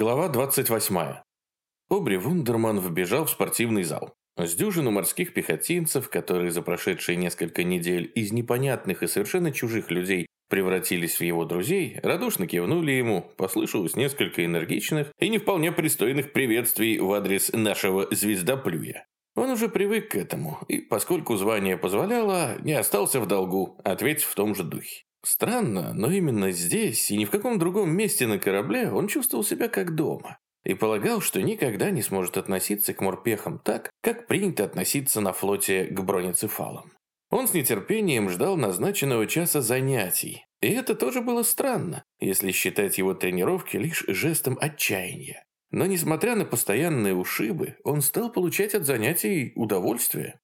Глава 28. Обри Вундерман вбежал в спортивный зал. С дюжину морских пехотинцев, которые за прошедшие несколько недель из непонятных и совершенно чужих людей превратились в его друзей, радушно кивнули ему, послышалось несколько энергичных и не вполне пристойных приветствий в адрес нашего звездоплюя. Он уже привык к этому, и, поскольку звание позволяло, не остался в долгу, ответив в том же духе. Странно, но именно здесь и ни в каком другом месте на корабле он чувствовал себя как дома и полагал, что никогда не сможет относиться к морпехам так, как принято относиться на флоте к бронецефалам. Он с нетерпением ждал назначенного часа занятий, и это тоже было странно, если считать его тренировки лишь жестом отчаяния. Но несмотря на постоянные ушибы, он стал получать от занятий удовольствие.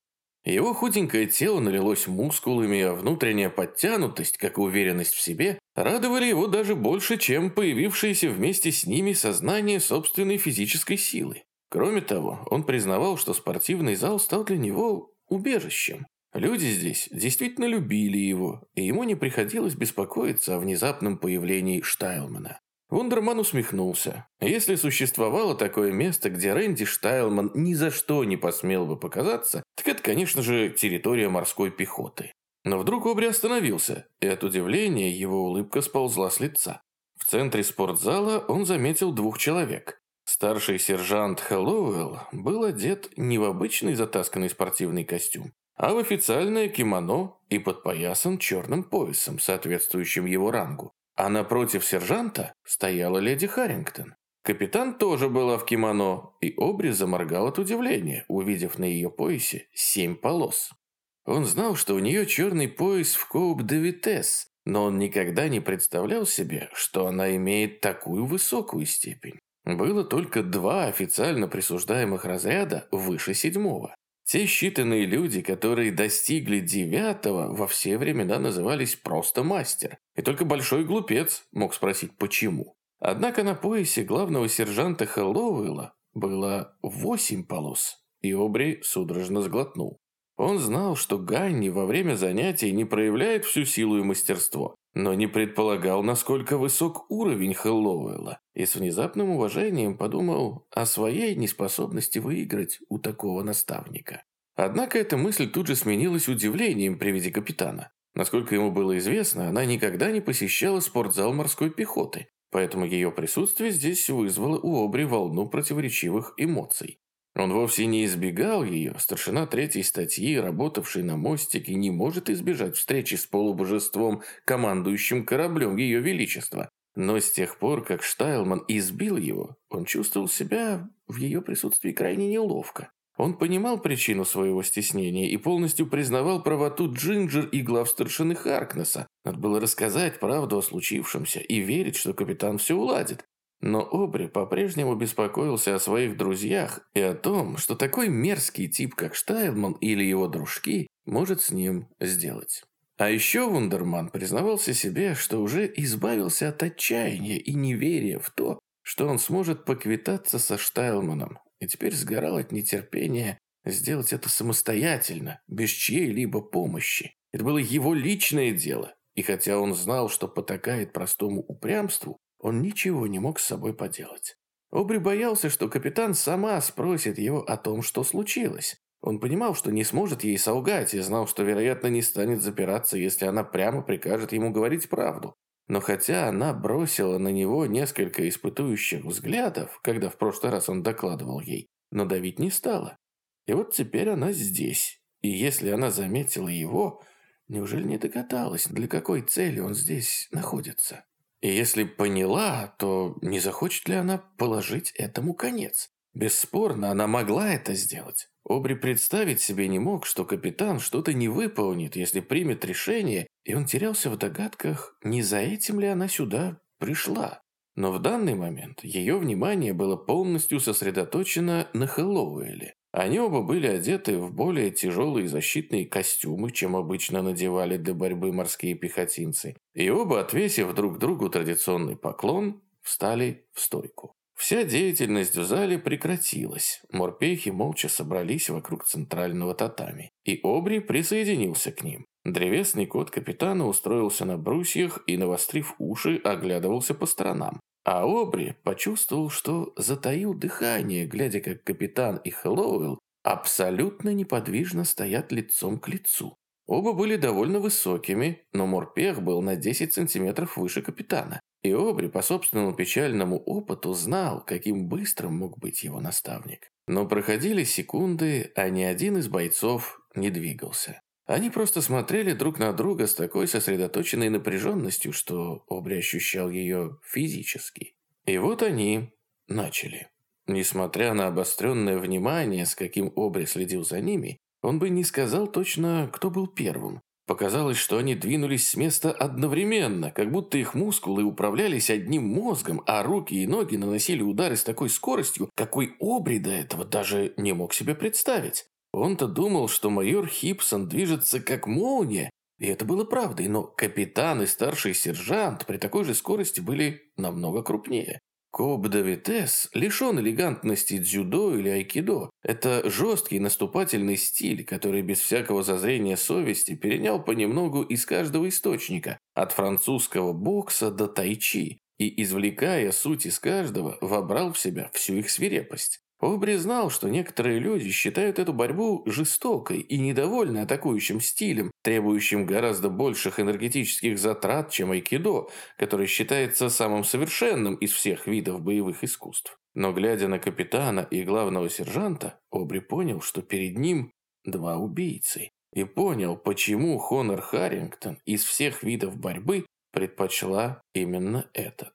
Его худенькое тело налилось мускулами, а внутренняя подтянутость, как и уверенность в себе, радовали его даже больше, чем появившееся вместе с ними сознание собственной физической силы. Кроме того, он признавал, что спортивный зал стал для него убежищем. Люди здесь действительно любили его, и ему не приходилось беспокоиться о внезапном появлении Штайлмана. Вундерман усмехнулся. Если существовало такое место, где Рэнди Штайлман ни за что не посмел бы показаться, так это, конечно же, территория морской пехоты. Но вдруг Обри остановился, и от удивления его улыбка сползла с лица. В центре спортзала он заметил двух человек. Старший сержант Хэллоуэлл был одет не в обычный затасканный спортивный костюм, а в официальное кимоно и подпоясан черным поясом, соответствующим его рангу. А напротив сержанта стояла леди Харрингтон. Капитан тоже была в кимоно, и Обри заморгал от удивления, увидев на ее поясе семь полос. Он знал, что у нее черный пояс в Коуп де Витес, но он никогда не представлял себе, что она имеет такую высокую степень. Было только два официально присуждаемых разряда выше седьмого. Те считанные люди, которые достигли девятого, во все времена назывались просто мастер. И только большой глупец мог спросить, почему. Однако на поясе главного сержанта Хэллоуэлла было восемь полос, и Обри судорожно сглотнул. Он знал, что Ганни во время занятий не проявляет всю силу и мастерство, но не предполагал, насколько высок уровень Хэллоуэлла, и с внезапным уважением подумал о своей неспособности выиграть у такого наставника. Однако эта мысль тут же сменилась удивлением при виде капитана. Насколько ему было известно, она никогда не посещала спортзал морской пехоты, поэтому ее присутствие здесь вызвало у Обри волну противоречивых эмоций. Он вовсе не избегал ее, старшина третьей статьи, работавший на мостике, не может избежать встречи с полубожеством, командующим кораблем Ее Величества. Но с тех пор, как Штайлман избил его, он чувствовал себя в ее присутствии крайне неловко. Он понимал причину своего стеснения и полностью признавал правоту Джинджер и глав старшины Харкнесса. Надо было рассказать правду о случившемся и верить, что капитан все уладит. Но Обри по-прежнему беспокоился о своих друзьях и о том, что такой мерзкий тип, как Штайлман или его дружки, может с ним сделать. А еще Вундерман признавался себе, что уже избавился от отчаяния и неверия в то, что он сможет поквитаться со Штайлманом, и теперь сгорал от нетерпения сделать это самостоятельно, без чьей-либо помощи. Это было его личное дело, и хотя он знал, что потакает простому упрямству, он ничего не мог с собой поделать. Обри боялся, что капитан сама спросит его о том, что случилось. Он понимал, что не сможет ей солгать и знал, что, вероятно, не станет запираться, если она прямо прикажет ему говорить правду. Но хотя она бросила на него несколько испытующих взглядов, когда в прошлый раз он докладывал ей, но давить не стала. И вот теперь она здесь. И если она заметила его, неужели не догадалась, для какой цели он здесь находится? И если поняла, то не захочет ли она положить этому конец? Бесспорно, она могла это сделать. Обри представить себе не мог, что капитан что-то не выполнит, если примет решение, и он терялся в догадках, не за этим ли она сюда пришла. Но в данный момент ее внимание было полностью сосредоточено на Хэллоуэле. Они оба были одеты в более тяжелые защитные костюмы, чем обычно надевали для борьбы морские пехотинцы, и оба, отвесив друг другу традиционный поклон, встали в стойку. Вся деятельность в зале прекратилась. Морпехи молча собрались вокруг центрального татами, и Обри присоединился к ним. Древесный кот капитана устроился на брусьях и, навострив уши, оглядывался по сторонам. А Обри почувствовал, что затаил дыхание, глядя, как капитан и Хэллоуэлл абсолютно неподвижно стоят лицом к лицу. Оба были довольно высокими, но Морпех был на 10 сантиметров выше капитана. И Обри по собственному печальному опыту знал, каким быстрым мог быть его наставник. Но проходили секунды, а ни один из бойцов не двигался. Они просто смотрели друг на друга с такой сосредоточенной напряженностью, что Обри ощущал ее физически. И вот они начали. Несмотря на обостренное внимание, с каким Обри следил за ними, он бы не сказал точно, кто был первым. Показалось, что они двинулись с места одновременно, как будто их мускулы управлялись одним мозгом, а руки и ноги наносили удары с такой скоростью, какой Обри до этого даже не мог себе представить. Он-то думал, что майор Хипсон движется как молния, и это было правдой, но капитан и старший сержант при такой же скорости были намного крупнее. Коб де Витес лишен элегантности дзюдо или айкидо. Это жесткий наступательный стиль, который без всякого зазрения совести перенял понемногу из каждого источника, от французского бокса до тайчи, и, извлекая суть из каждого, вобрал в себя всю их свирепость. Обри знал, что некоторые люди считают эту борьбу жестокой и недовольны атакующим стилем, требующим гораздо больших энергетических затрат, чем айкидо, который считается самым совершенным из всех видов боевых искусств. Но глядя на капитана и главного сержанта, Обри понял, что перед ним два убийцы. И понял, почему Хонор Харрингтон из всех видов борьбы предпочла именно этот.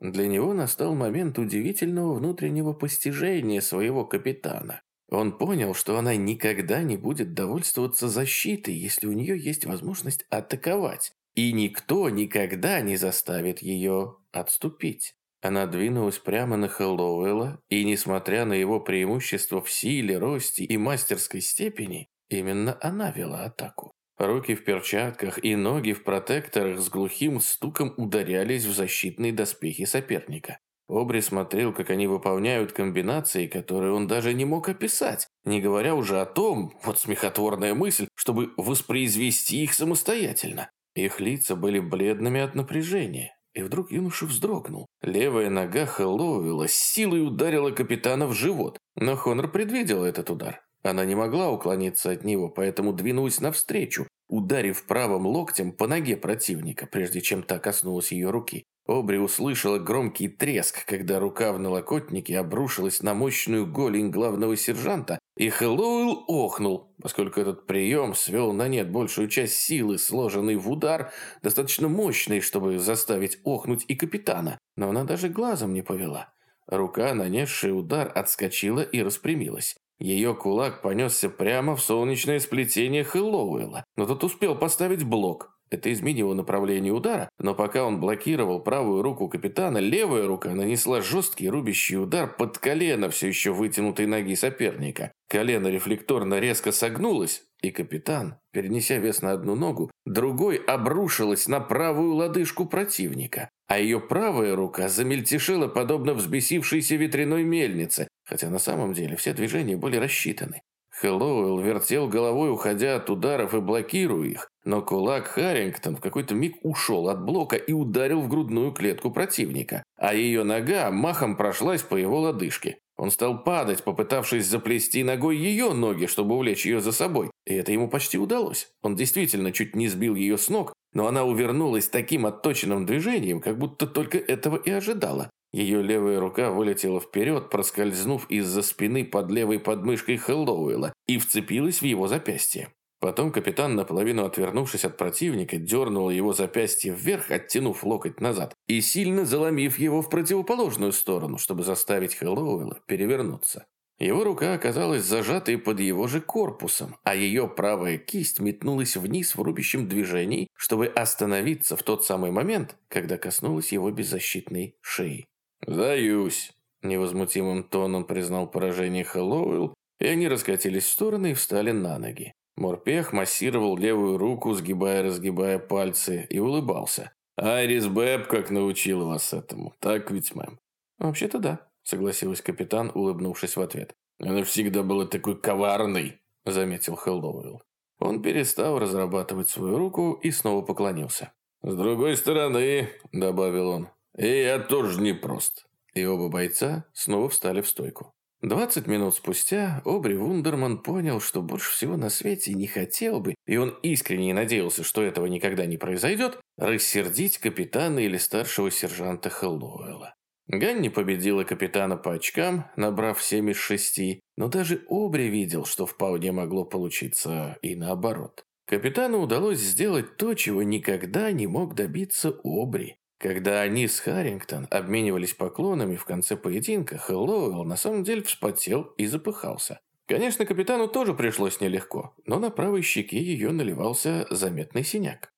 Для него настал момент удивительного внутреннего постижения своего капитана. Он понял, что она никогда не будет довольствоваться защитой, если у нее есть возможность атаковать, и никто никогда не заставит ее отступить. Она двинулась прямо на Хэллоуэлла, и, несмотря на его преимущество в силе, росте и мастерской степени, именно она вела атаку. Руки в перчатках и ноги в протекторах с глухим стуком ударялись в защитные доспехи соперника. Обри смотрел, как они выполняют комбинации, которые он даже не мог описать, не говоря уже о том, вот смехотворная мысль, чтобы воспроизвести их самостоятельно. Их лица были бледными от напряжения. И вдруг юноша вздрогнул. Левая нога Хэллоуэлла с силой ударила капитана в живот. Но Хонор предвидел этот удар. Она не могла уклониться от него, поэтому двинулась навстречу, ударив правым локтем по ноге противника, прежде чем та коснулась ее руки. Обри услышала громкий треск, когда рука в налокотнике обрушилась на мощную голень главного сержанта, и Хэллоуэлл охнул, поскольку этот прием свел на нет большую часть силы, сложенной в удар, достаточно мощный, чтобы заставить охнуть и капитана, но она даже глазом не повела. Рука, нанесшая удар, отскочила и распрямилась. Ее кулак понесся прямо в солнечное сплетение Хэллоуэлла, но тот успел поставить блок. Это изменило направление удара, но пока он блокировал правую руку капитана, левая рука нанесла жесткий рубящий удар под колено все еще вытянутой ноги соперника. Колено рефлекторно резко согнулось, и капитан, перенеся вес на одну ногу, другой обрушилась на правую лодыжку противника, а ее правая рука замельтешила подобно взбесившейся ветряной мельнице, хотя на самом деле все движения были рассчитаны. Хэллоуэлл вертел головой, уходя от ударов и блокируя их, но кулак Харрингтон в какой-то миг ушел от блока и ударил в грудную клетку противника, а ее нога махом прошлась по его лодыжке. Он стал падать, попытавшись заплести ногой ее ноги, чтобы увлечь ее за собой, и это ему почти удалось. Он действительно чуть не сбил ее с ног, но она увернулась таким отточенным движением, как будто только этого и ожидала. Ее левая рука вылетела вперед, проскользнув из-за спины под левой подмышкой Хэллоуэлла и вцепилась в его запястье. Потом капитан, наполовину отвернувшись от противника, дернул его запястье вверх, оттянув локоть назад, и сильно заломив его в противоположную сторону, чтобы заставить Хэллоуэлла перевернуться. Его рука оказалась зажатой под его же корпусом, а ее правая кисть метнулась вниз в рубящем движении, чтобы остановиться в тот самый момент, когда коснулась его беззащитной шеи. «Сдаюсь», – невозмутимым тоном признал поражение Хэллоуэлл, и они раскатились в стороны и встали на ноги. Морпех массировал левую руку, сгибая и разгибая пальцы, и улыбался. «Айрис Бэб как научила вас этому, так ведь, мэм?» «Вообще-то да», – согласилась капитан, улыбнувшись в ответ. «Она всегда была такой коварной», – заметил Хэллоуэлл. Он перестал разрабатывать свою руку и снова поклонился. «С другой стороны», – добавил он, И я тоже не прост. И оба бойца снова встали в стойку. Двадцать минут спустя Обри Вундерман понял, что больше всего на свете не хотел бы, и он искренне надеялся, что этого никогда не произойдет, рассердить капитана или старшего сержанта Хэллоуэлла. Ганни победила капитана по очкам, набрав 7 из 6, но даже Обри видел, что вполне могло получиться и наоборот. Капитану удалось сделать то, чего никогда не мог добиться Обри. Когда они с Харрингтон обменивались поклонами в конце поединка, Хэллоуэлл на самом деле вспотел и запыхался. Конечно, капитану тоже пришлось нелегко, но на правой щеке ее наливался заметный синяк.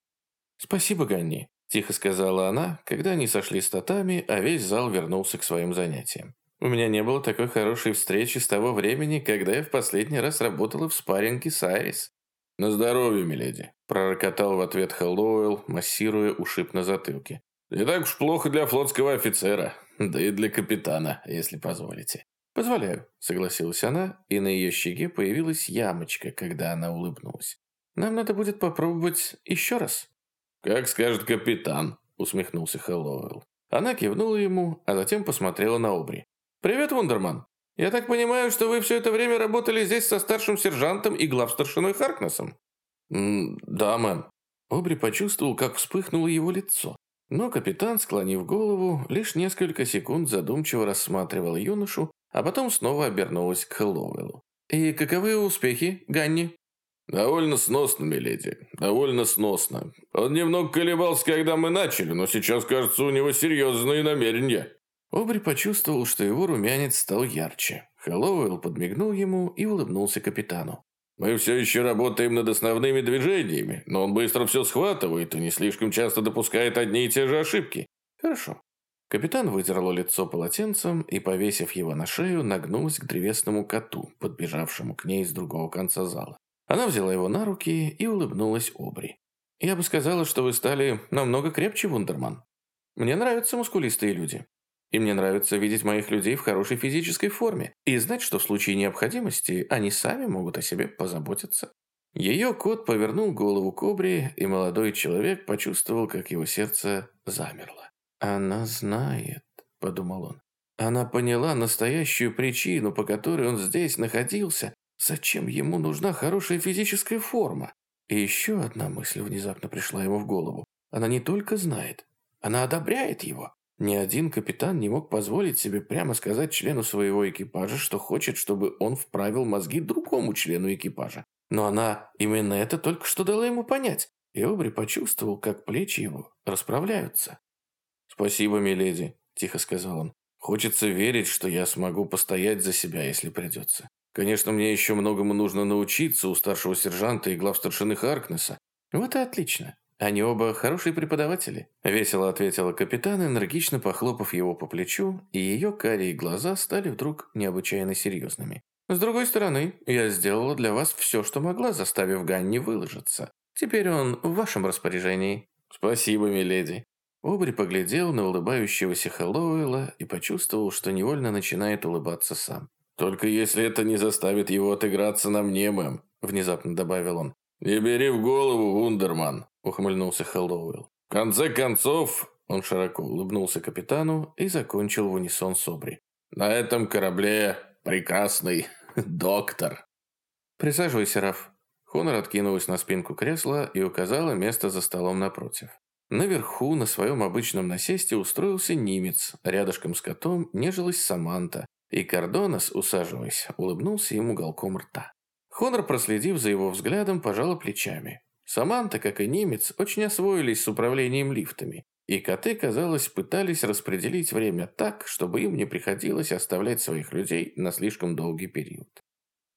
«Спасибо, Ганни», – тихо сказала она, когда они сошли с татами, а весь зал вернулся к своим занятиям. «У меня не было такой хорошей встречи с того времени, когда я в последний раз работала в спарринге с Айрис». «На здоровье, миледи», – пророкотал в ответ Хэллоуэлл, массируя ушиб на затылке. Не так уж плохо для флотского офицера, да и для капитана, если позволите. «Позволяю», — согласилась она, и на ее щеке появилась ямочка, когда она улыбнулась. «Нам надо будет попробовать еще раз». «Как скажет капитан», — усмехнулся Хэллоуэлл. Она кивнула ему, а затем посмотрела на Обри. «Привет, Вундерман. Я так понимаю, что вы все это время работали здесь со старшим сержантом и главстаршиной Харкнесом?» «Да, мэм». Обри почувствовал, как вспыхнуло его лицо. Но капитан, склонив голову, лишь несколько секунд задумчиво рассматривал юношу, а потом снова обернулась к Хэллоуэллу. «И каковы успехи, Ганни?» «Довольно сносно, миледи, довольно сносно. Он немного колебался, когда мы начали, но сейчас, кажется, у него серьезные намерения». Обри почувствовал, что его румянец стал ярче. Хэллоуэлл подмигнул ему и улыбнулся капитану. Мы все еще работаем над основными движениями, но он быстро все схватывает и не слишком часто допускает одни и те же ошибки. Хорошо. Капитан вытерла лицо полотенцем и, повесив его на шею, нагнулась к древесному коту, подбежавшему к ней с другого конца зала. Она взяла его на руки и улыбнулась Обри. «Я бы сказала, что вы стали намного крепче, Вундерман. Мне нравятся мускулистые люди. И мне нравится видеть моих людей в хорошей физической форме и знать, что в случае необходимости они сами могут о себе позаботиться. Ее кот повернул голову кобре, и молодой человек почувствовал, как его сердце замерло. «Она знает», — подумал он. «Она поняла настоящую причину, по которой он здесь находился, зачем ему нужна хорошая физическая форма. И еще одна мысль внезапно пришла ему в голову. Она не только знает, она одобряет его. Ни один капитан не мог позволить себе прямо сказать члену своего экипажа, что хочет, чтобы он вправил мозги другому члену экипажа. Но она именно это только что дала ему понять, и Обри почувствовал, как плечи его расправляются. «Спасибо, миледи», – тихо сказал он. «Хочется верить, что я смогу постоять за себя, если придется. Конечно, мне еще многому нужно научиться у старшего сержанта и главстаршины Харкнесса. Вот и отлично. «Они оба хорошие преподаватели», – весело ответила капитан, энергично похлопав его по плечу, и ее карие глаза стали вдруг необычайно серьезными. «С другой стороны, я сделала для вас все, что могла, заставив Ганни выложиться. Теперь он в вашем распоряжении». «Спасибо, миледи». Обри поглядел на улыбающегося Хэллоуэлла и почувствовал, что невольно начинает улыбаться сам. «Только если это не заставит его отыграться на мне, мэм», – внезапно добавил он. «Не бери в голову, Вундерман», – ухмыльнулся Хэллоуэлл. «В конце концов...» – он широко улыбнулся капитану и закончил в унисон Собри. «На этом корабле прекрасный доктор». «Присаживайся, Раф». Хонор откинулась на спинку кресла и указала место за столом напротив. Наверху, на своем обычном насесте, устроился немец, рядышком с котом нежилась Саманта, и Кордонос, усаживаясь, улыбнулся ему уголком рта. Хонор, проследив за его взглядом, пожала плечами. Саманта, как и немец, очень освоились с управлением лифтами, и коты, казалось, пытались распределить время так, чтобы им не приходилось оставлять своих людей на слишком долгий период.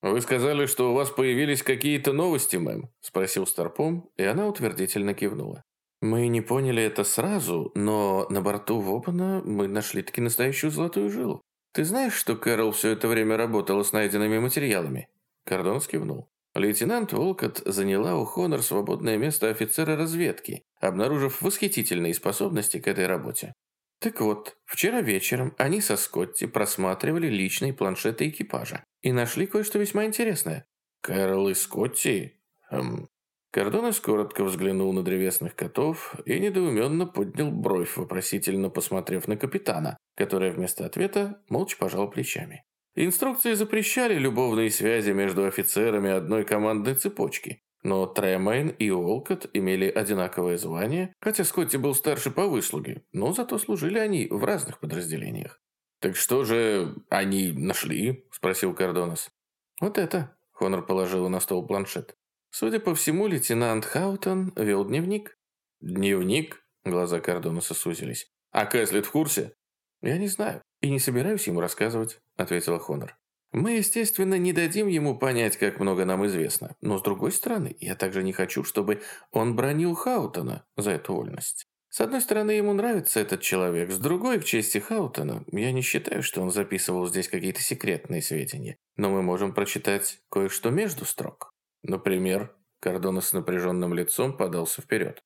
«Вы сказали, что у вас появились какие-то новости, мэм?» – спросил Старпом, и она утвердительно кивнула. «Мы не поняли это сразу, но на борту Вопана мы нашли-таки настоящую золотую жилу. Ты знаешь, что Кэрол все это время работала с найденными материалами?» Кордон скивнул. Лейтенант Волкот заняла у Хонор свободное место офицера разведки, обнаружив восхитительные способности к этой работе. Так вот, вчера вечером они со Скотти просматривали личные планшеты экипажа и нашли кое-что весьма интересное. Кэрол и Скотти? Эм, Кордонес коротко взглянул на древесных котов и недоуменно поднял бровь, вопросительно посмотрев на капитана, который вместо ответа молча пожал плечами. Инструкции запрещали любовные связи между офицерами одной командной цепочки, но Тремейн и Уолкот имели одинаковое звание, хотя Скотти был старше по выслуге, но зато служили они в разных подразделениях. «Так что же они нашли?» – спросил Кордонес. «Вот это», – Хонор положил на стол планшет. Судя по всему, лейтенант Хаутон вел дневник. «Дневник?» – глаза Кордонеса сузились. «А Кэслет в курсе?» «Я не знаю и не собираюсь ему рассказывать», – ответила Хонор. Мы, естественно, не дадим ему понять, как много нам известно. Но, с другой стороны, я также не хочу, чтобы он бронил Хаутона за эту вольность. С одной стороны, ему нравится этот человек, с другой, к чести Хаутона, я не считаю, что он записывал здесь какие-то секретные сведения. Но мы можем прочитать кое-что между строк. Например, Кордона с напряженным лицом подался вперед.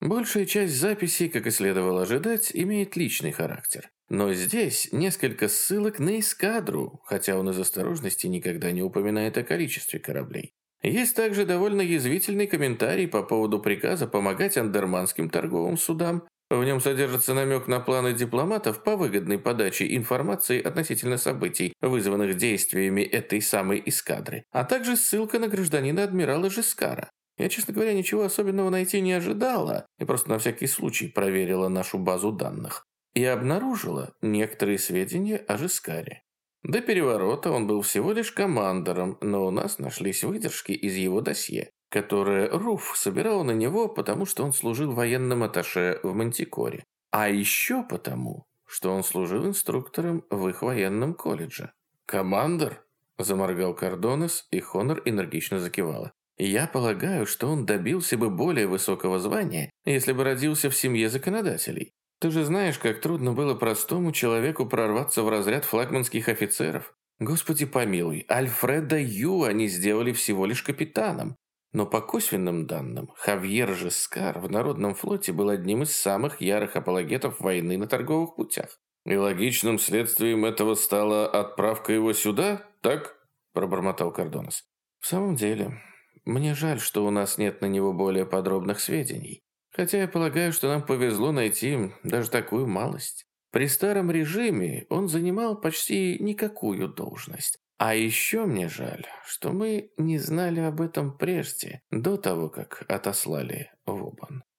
Большая часть записей, как и следовало ожидать, имеет личный характер. Но здесь несколько ссылок на эскадру, хотя он из осторожности никогда не упоминает о количестве кораблей. Есть также довольно язвительный комментарий по поводу приказа помогать андерманским торговым судам. В нем содержится намек на планы дипломатов по выгодной подаче информации относительно событий, вызванных действиями этой самой эскадры, а также ссылка на гражданина адмирала Жескара. Я, честно говоря, ничего особенного найти не ожидала и просто на всякий случай проверила нашу базу данных и обнаружила некоторые сведения о Жискаре. До переворота он был всего лишь командором, но у нас нашлись выдержки из его досье, которые Руф собирал на него, потому что он служил военным атташе в Мантикоре. А еще потому, что он служил инструктором в их военном колледже. «Командор?» – заморгал Кордонес, и Хонор энергично закивала. «Я полагаю, что он добился бы более высокого звания, если бы родился в семье законодателей. Ты же знаешь, как трудно было простому человеку прорваться в разряд флагманских офицеров. Господи помилуй, Альфреда Ю они сделали всего лишь капитаном. Но по косвенным данным, Хавьер Жескар в Народном флоте был одним из самых ярых апологетов войны на торговых путях. И логичным следствием этого стала отправка его сюда, так? Пробормотал Кордонос. В самом деле, мне жаль, что у нас нет на него более подробных сведений. Хотя я полагаю, что нам повезло найти даже такую малость. При старом режиме он занимал почти никакую должность. А еще мне жаль, что мы не знали об этом прежде, до того, как отослали в.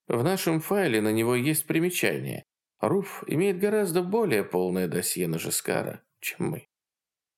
В нашем файле на него есть примечание. Руф имеет гораздо более полное досье на Жескара, чем мы.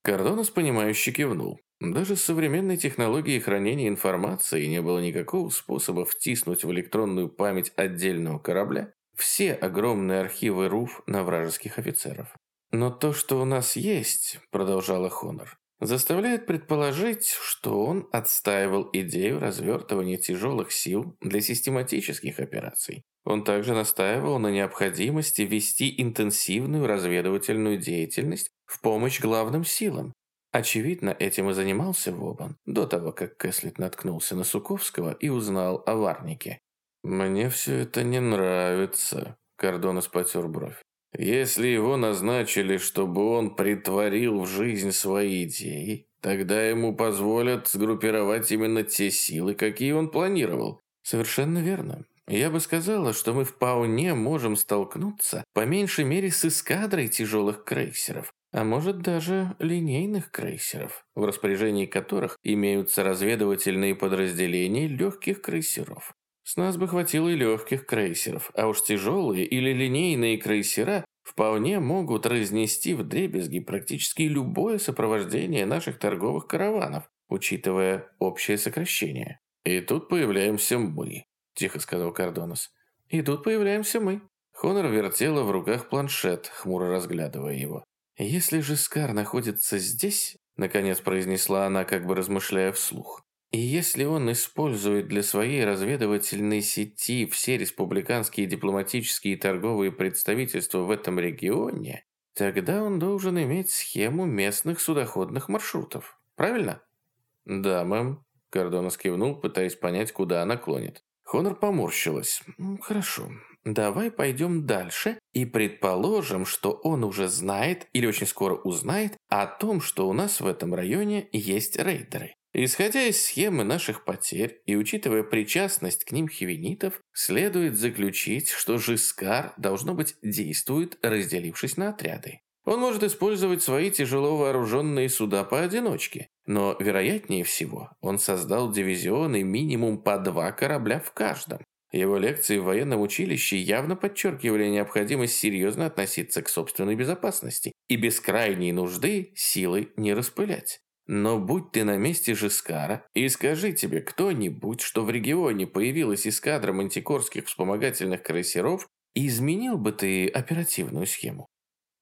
Кордонос, понимающе кивнул. Даже с современной технологией хранения информации не было никакого способа втиснуть в электронную память отдельного корабля все огромные архивы РУФ на вражеских офицеров. «Но то, что у нас есть», – продолжала Хонор, заставляет предположить, что он отстаивал идею развертывания тяжелых сил для систематических операций. Он также настаивал на необходимости вести интенсивную разведывательную деятельность в помощь главным силам, Очевидно, этим и занимался Вобан, до того, как Кэслит наткнулся на Суковского и узнал о Варнике. «Мне все это не нравится», – Кордонос потер бровь. «Если его назначили, чтобы он притворил в жизнь свои идеи, тогда ему позволят сгруппировать именно те силы, какие он планировал». «Совершенно верно. Я бы сказала, что мы вполне можем столкнуться, по меньшей мере, с эскадрой тяжелых крейсеров, а может даже линейных крейсеров, в распоряжении которых имеются разведывательные подразделения легких крейсеров. С нас бы хватило и легких крейсеров, а уж тяжелые или линейные крейсера вполне могут разнести в дребезги практически любое сопровождение наших торговых караванов, учитывая общее сокращение. «И тут появляемся мы», – тихо сказал Кардонос. «И тут появляемся мы». Хонор вертела в руках планшет, хмуро разглядывая его. «Если же Скар находится здесь», — наконец произнесла она, как бы размышляя вслух, «и если он использует для своей разведывательной сети все республиканские дипломатические и торговые представительства в этом регионе, тогда он должен иметь схему местных судоходных маршрутов. Правильно?» «Да, мэм», — Кордонос кивнул, пытаясь понять, куда она клонит. Хонор поморщилась. «Хорошо. Давай пойдем дальше и предположим, что он уже знает или очень скоро узнает о том, что у нас в этом районе есть рейдеры. Исходя из схемы наших потерь и учитывая причастность к ним хивенитов, следует заключить, что Жискар, должно быть, действует, разделившись на отряды. Он может использовать свои тяжело вооруженные суда поодиночке, но, вероятнее всего, он создал дивизионы минимум по два корабля в каждом. Его лекции в военном училище явно подчеркивали необходимость серьезно относиться к собственной безопасности и без крайней нужды силы не распылять. Но будь ты на месте Жискара и скажи тебе кто-нибудь, что в регионе появилась эскадра мантикорских вспомогательных крейсеров, изменил бы ты оперативную схему.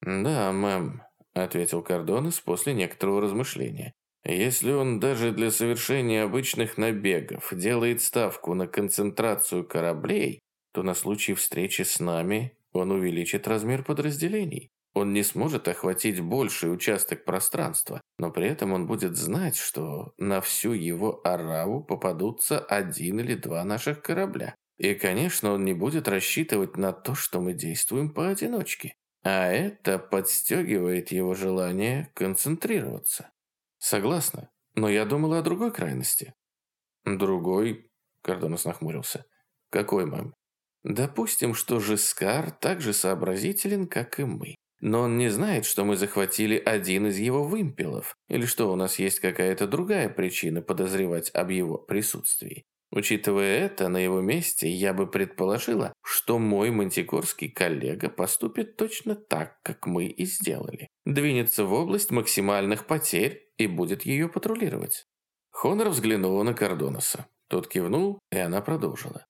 «Да, мэм», — ответил Кордонес после некоторого размышления. «Если он даже для совершения обычных набегов делает ставку на концентрацию кораблей, то на случай встречи с нами он увеличит размер подразделений. Он не сможет охватить больший участок пространства, но при этом он будет знать, что на всю его ораву попадутся один или два наших корабля. И, конечно, он не будет рассчитывать на то, что мы действуем поодиночке. А это подстегивает его желание концентрироваться. Согласна, но я думала о другой крайности. Другой? Кардонос нахмурился. Какой, мэм? Допустим, что Жискар так же сообразителен, как и мы. Но он не знает, что мы захватили один из его вымпелов, или что у нас есть какая-то другая причина подозревать об его присутствии. Учитывая это, на его месте я бы предположила, что мой мантикорский коллега поступит точно так, как мы и сделали. Двинется в область максимальных потерь и будет ее патрулировать. Хонор взглянула на Кордонаса. Тот кивнул, и она продолжила.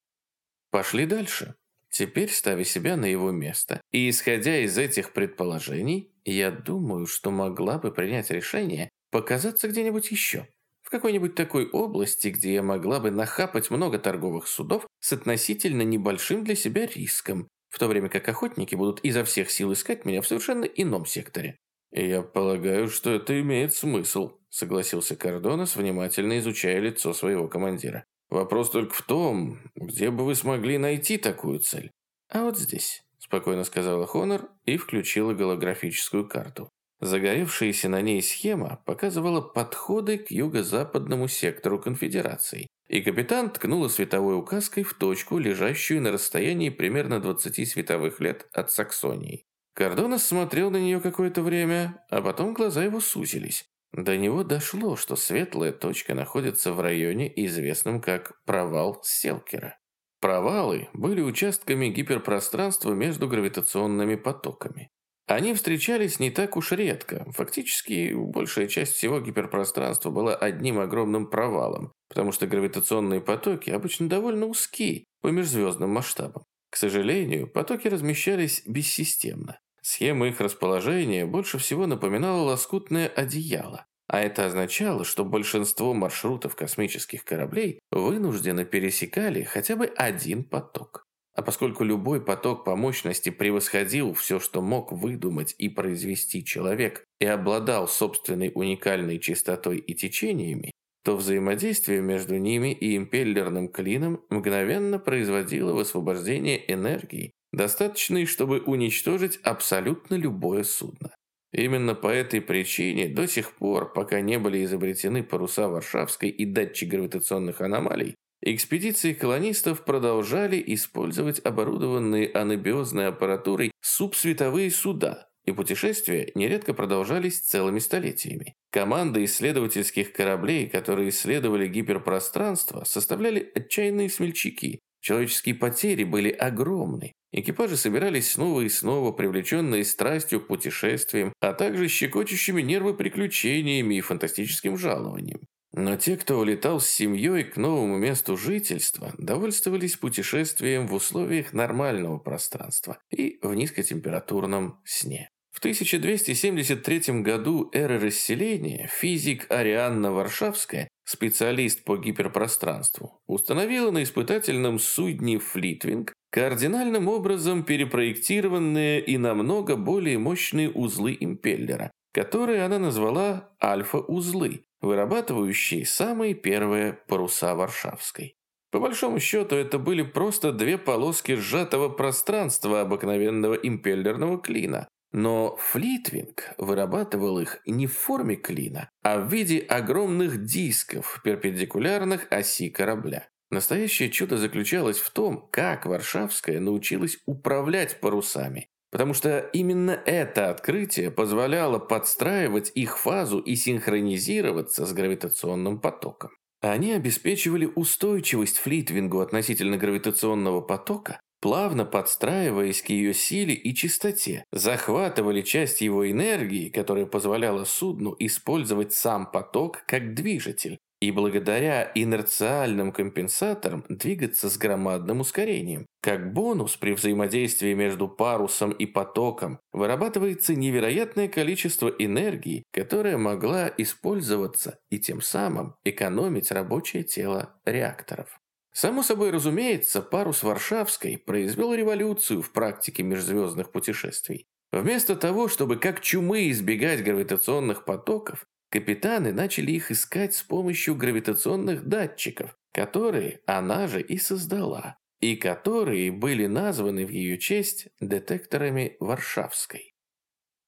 Пошли дальше. Теперь, ставя себя на его место и исходя из этих предположений, я думаю, что могла бы принять решение показаться где-нибудь еще. Какой-нибудь такой области, где я могла бы нахапать много торговых судов с относительно небольшим для себя риском, в то время как охотники будут изо всех сил искать меня в совершенно ином секторе. «Я полагаю, что это имеет смысл», — согласился Кордонес, внимательно изучая лицо своего командира. Вопрос только в том, где бы вы смогли найти такую цель. А вот здесь, спокойно сказала Хонор и включила голографическую карту. Загоревшаяся на ней схема показывала подходы к юго-западному сектору конфедерации, и капитан ткнула световой указкой в точку, лежащую на расстоянии примерно 20 световых лет от Саксонии. Кордонос смотрел на нее какое-то время, а потом глаза его сузились. До него дошло, что светлая точка находится в районе, известном как провал Селкера. Провалы были участками гиперпространства между гравитационными потоками. Они встречались не так уж редко. Фактически, большая часть всего гиперпространства была одним огромным провалом, потому что гравитационные потоки обычно довольно узкие по межзвездным масштабам. К сожалению, потоки размещались бессистемно. Схема их расположения больше всего напоминала лоскутное одеяло, а это означало, что большинство маршрутов космических кораблей вынужденно пересекали хотя бы один поток. А поскольку любой поток по мощности превосходил все, что мог выдумать и произвести человек, и обладал собственной уникальной частотой и течениями, то взаимодействие между ними и импеллерным клином мгновенно производило высвобождение энергии, достаточной, чтобы уничтожить абсолютно любое судно. Именно по этой причине до сих пор, пока не были изобретены паруса Варшавской и датчик гравитационных аномалий, экспедиции колонистов продолжали использовать оборудованные анабиозной аппаратурой субсветовые суда, и путешествия нередко продолжались целыми столетиями. Команды исследовательских кораблей, которые исследовали гиперпространство, составляли отчаянные смельчаки. Человеческие потери были огромны, Экипажи собирались снова и снова, привлеченные страстью к путешествиям, а также щекочущими нервы приключениями и фантастическим жалованием. Но те, кто улетал с семьей к новому месту жительства, довольствовались путешествием в условиях нормального пространства и в низкотемпературном сне. В 1273 году эры расселения физик Арианна Варшавская, специалист по гиперпространству, установила на испытательном судне «Флитвинг» кардинальным образом перепроектированные и намного более мощные узлы импеллера, которые она назвала альфа-узлы, вырабатывающие самые первые паруса Варшавской. По большому счету, это были просто две полоски сжатого пространства обыкновенного импеллерного клина. Но Флитвинг вырабатывал их не в форме клина, а в виде огромных дисков, перпендикулярных оси корабля. Настоящее чудо заключалось в том, как Варшавская научилась управлять парусами, потому что именно это открытие позволяло подстраивать их фазу и синхронизироваться с гравитационным потоком. Они обеспечивали устойчивость флитвингу относительно гравитационного потока, плавно подстраиваясь к ее силе и чистоте, захватывали часть его энергии, которая позволяла судну использовать сам поток как движитель, и благодаря инерциальным компенсаторам двигаться с громадным ускорением. Как бонус при взаимодействии между парусом и потоком вырабатывается невероятное количество энергии, которая могла использоваться и тем самым экономить рабочее тело реакторов. Само собой разумеется, парус Варшавской произвел революцию в практике межзвездных путешествий. Вместо того, чтобы как чумы избегать гравитационных потоков, капитаны начали их искать с помощью гравитационных датчиков, которые она же и создала, и которые были названы в ее честь детекторами Варшавской.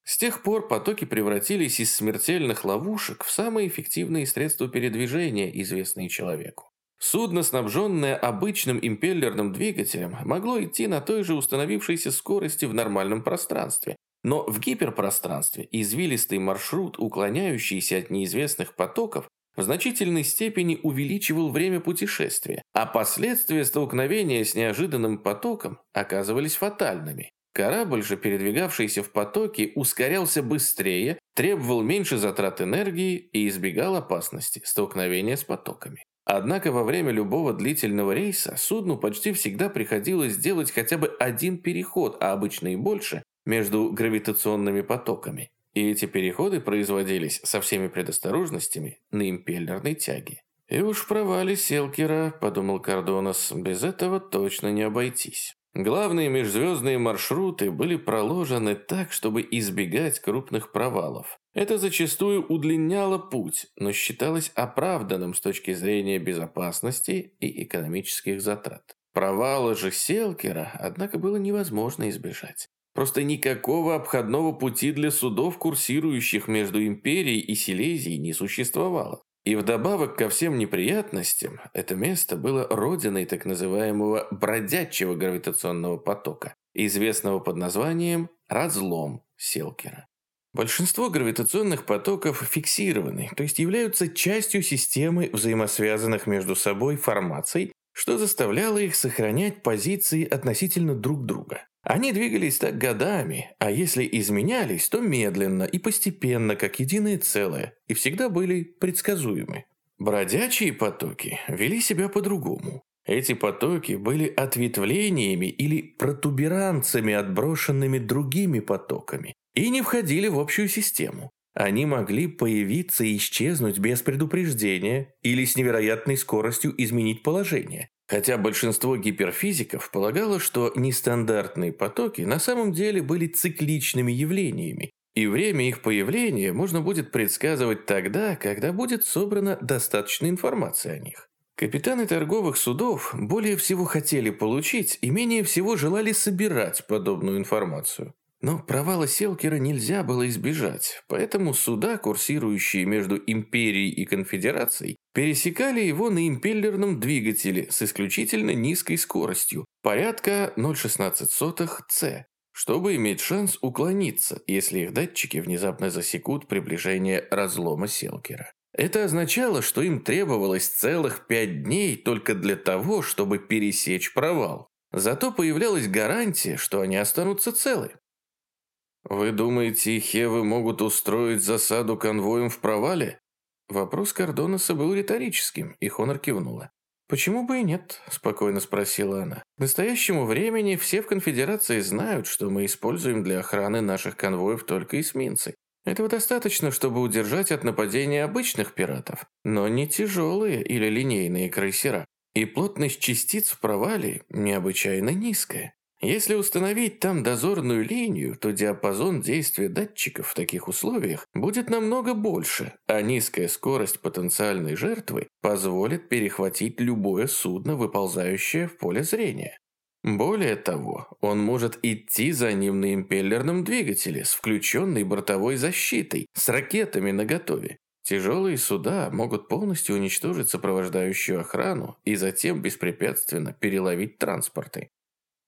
С тех пор потоки превратились из смертельных ловушек в самые эффективные средства передвижения, известные человеку. Судно, снабженное обычным импеллерным двигателем, могло идти на той же установившейся скорости в нормальном пространстве. Но в гиперпространстве извилистый маршрут, уклоняющийся от неизвестных потоков, в значительной степени увеличивал время путешествия, а последствия столкновения с неожиданным потоком оказывались фатальными. Корабль же, передвигавшийся в потоке, ускорялся быстрее, требовал меньше затрат энергии и избегал опасности столкновения с потоками. Однако во время любого длительного рейса судну почти всегда приходилось делать хотя бы один переход, а обычно и больше, между гравитационными потоками. И эти переходы производились со всеми предосторожностями на импеллерной тяге. «И уж в провале Селкера», – подумал Кардонос, – «без этого точно не обойтись». Главные межзвездные маршруты были проложены так, чтобы избегать крупных провалов. Это зачастую удлиняло путь, но считалось оправданным с точки зрения безопасности и экономических затрат. Провала же Селкера, однако, было невозможно избежать. Просто никакого обходного пути для судов, курсирующих между Империей и Силезией, не существовало. И вдобавок ко всем неприятностям, это место было родиной так называемого бродячего гравитационного потока, известного под названием «разлом Селкера». Большинство гравитационных потоков фиксированы, то есть являются частью системы взаимосвязанных между собой формаций, что заставляло их сохранять позиции относительно друг друга. Они двигались так годами, а если изменялись, то медленно и постепенно, как единое целое, и всегда были предсказуемы. Бродячие потоки вели себя по-другому. Эти потоки были ответвлениями или протуберанцами, отброшенными другими потоками, и не входили в общую систему. Они могли появиться и исчезнуть без предупреждения или с невероятной скоростью изменить положение. Хотя большинство гиперфизиков полагало, что нестандартные потоки на самом деле были цикличными явлениями, и время их появления можно будет предсказывать тогда, когда будет собрана достаточно информации о них. Капитаны торговых судов более всего хотели получить и менее всего желали собирать подобную информацию. Но провала Селкера нельзя было избежать, поэтому суда, курсирующие между Империей и Конфедерацией, пересекали его на импеллерном двигателе с исключительно низкой скоростью, порядка 0,16 С, чтобы иметь шанс уклониться, если их датчики внезапно засекут приближение разлома Селкера. Это означало, что им требовалось целых пять дней только для того, чтобы пересечь провал. Зато появлялась гарантия, что они останутся целы. «Вы думаете, Хевы могут устроить засаду конвоем в провале?» Вопрос Кордонаса был риторическим, и Хонор кивнула. «Почему бы и нет?» – спокойно спросила она. «К настоящему времени все в конфедерации знают, что мы используем для охраны наших конвоев только эсминцы. Этого достаточно, чтобы удержать от нападения обычных пиратов, но не тяжелые или линейные крейсера. И плотность частиц в провале необычайно низкая. Если установить там дозорную линию, то диапазон действия датчиков в таких условиях будет намного больше, а низкая скорость потенциальной жертвы позволит перехватить любое судно, выползающее в поле зрения. Более того, он может идти за ним на импеллерном двигателе с включенной бортовой защитой, с ракетами наготове. Тяжелые суда могут полностью уничтожить сопровождающую охрану и затем беспрепятственно переловить транспорты.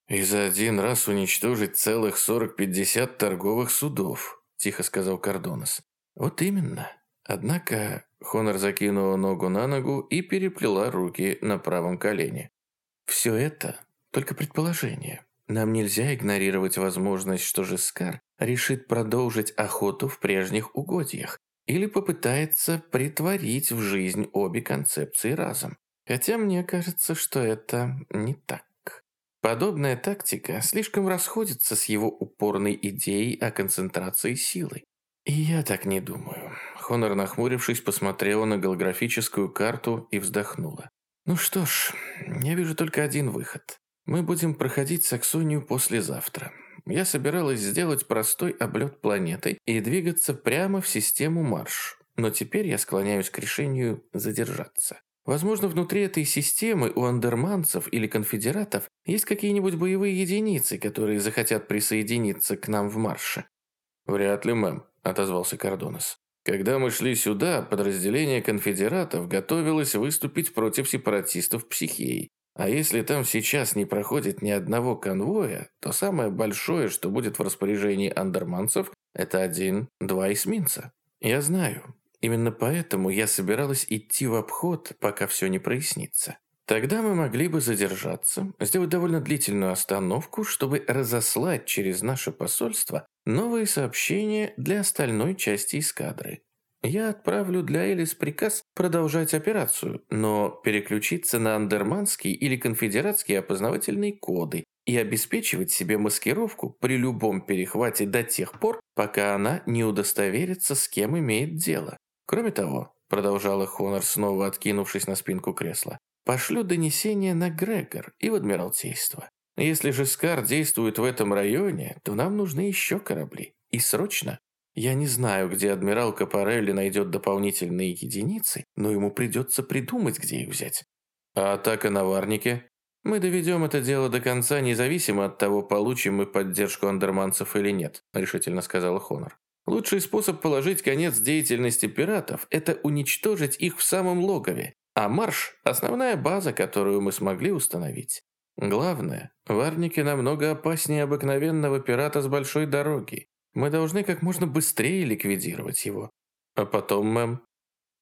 «И за один раз уничтожить целых 40-50 торговых судов», – тихо сказал Кардонос. «Вот именно. Однако Хонор закинула ногу на ногу и переплела руки на правом колене. Все это только предположение. Нам нельзя игнорировать возможность, что Жескар решит продолжить охоту в прежних угодьях или попытается притворить в жизнь обе концепции разом. Хотя мне кажется, что это не так. Подобная тактика слишком расходится с его упорной идеей о концентрации силы. И я так не думаю. Хонор, нахмурившись, посмотрела на голографическую карту и вздохнула. Ну что ж, я вижу только один выход. Мы будем проходить Саксонию послезавтра. Я собиралась сделать простой облет планеты и двигаться прямо в систему Марш. Но теперь я склоняюсь к решению задержаться. Возможно, внутри этой системы у андерманцев или конфедератов есть какие-нибудь боевые единицы, которые захотят присоединиться к нам в марше. «Вряд ли, мэм», – отозвался Кардонес. «Когда мы шли сюда, подразделение конфедератов готовилось выступить против сепаратистов психеи. А если там сейчас не проходит ни одного конвоя, то самое большое, что будет в распоряжении андерманцев, это один-два эсминца. Я знаю, Именно поэтому я собиралась идти в обход, пока все не прояснится. Тогда мы могли бы задержаться, сделать довольно длительную остановку, чтобы разослать через наше посольство новые сообщения для остальной части эскадры. Я отправлю для Элис приказ продолжать операцию, но переключиться на андерманские или конфедератские опознавательные коды и обеспечивать себе маскировку при любом перехвате до тех пор, пока она не удостоверится, с кем имеет дело. Кроме того, продолжала Хонор, снова откинувшись на спинку кресла, пошлю донесение на Грегор и в Адмиралтейство. Если же Скар действует в этом районе, то нам нужны еще корабли. И срочно. Я не знаю, где адмирал Капарелли найдет дополнительные единицы, но ему придется придумать, где их взять. А атака на Варнике? Мы доведем это дело до конца, независимо от того, получим мы поддержку андерманцев или нет, решительно сказала Хонор. Лучший способ положить конец деятельности пиратов – это уничтожить их в самом логове, а марш – основная база, которую мы смогли установить. Главное, варники намного опаснее обыкновенного пирата с большой дороги. Мы должны как можно быстрее ликвидировать его. А потом, мэм?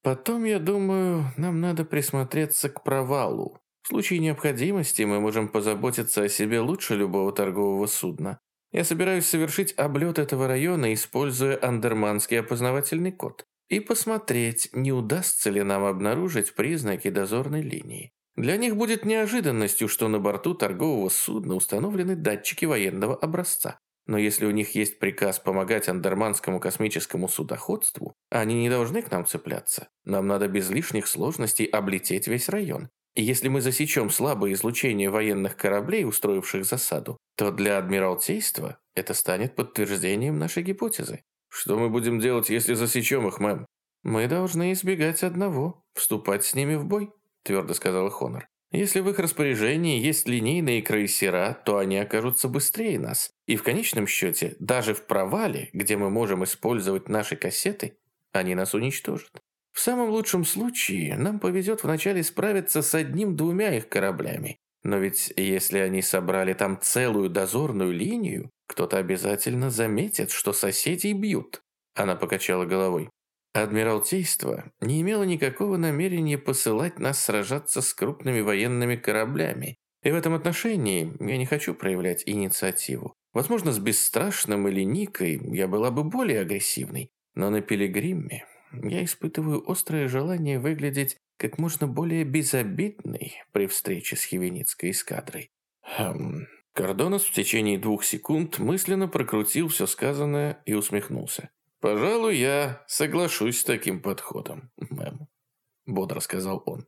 Потом, я думаю, нам надо присмотреться к провалу. В случае необходимости мы можем позаботиться о себе лучше любого торгового судна. Я собираюсь совершить облет этого района, используя андерманский опознавательный код, и посмотреть, не удастся ли нам обнаружить признаки дозорной линии. Для них будет неожиданностью, что на борту торгового судна установлены датчики военного образца. Но если у них есть приказ помогать андерманскому космическому судоходству, они не должны к нам цепляться. Нам надо без лишних сложностей облететь весь район. Если мы засечем слабое излучение военных кораблей, устроивших засаду, то для Адмиралтейства это станет подтверждением нашей гипотезы. Что мы будем делать, если засечем их, мэм? Мы должны избегать одного – вступать с ними в бой, твердо сказала Хонор. Если в их распоряжении есть линейные крейсера, то они окажутся быстрее нас. И в конечном счете, даже в провале, где мы можем использовать наши кассеты, они нас уничтожат. В самом лучшем случае нам повезет вначале справиться с одним-двумя их кораблями. Но ведь если они собрали там целую дозорную линию, кто-то обязательно заметит, что соседей бьют. Она покачала головой. Адмиралтейство не имело никакого намерения посылать нас сражаться с крупными военными кораблями. И в этом отношении я не хочу проявлять инициативу. Возможно, с Бесстрашным или Никой я была бы более агрессивной, но на Пилигриме я испытываю острое желание выглядеть как можно более безобидной при встрече с Хивеницкой эскадрой. Хм. Кордонос в течение двух секунд мысленно прокрутил все сказанное и усмехнулся. «Пожалуй, я соглашусь с таким подходом, мэм», — бодро сказал он.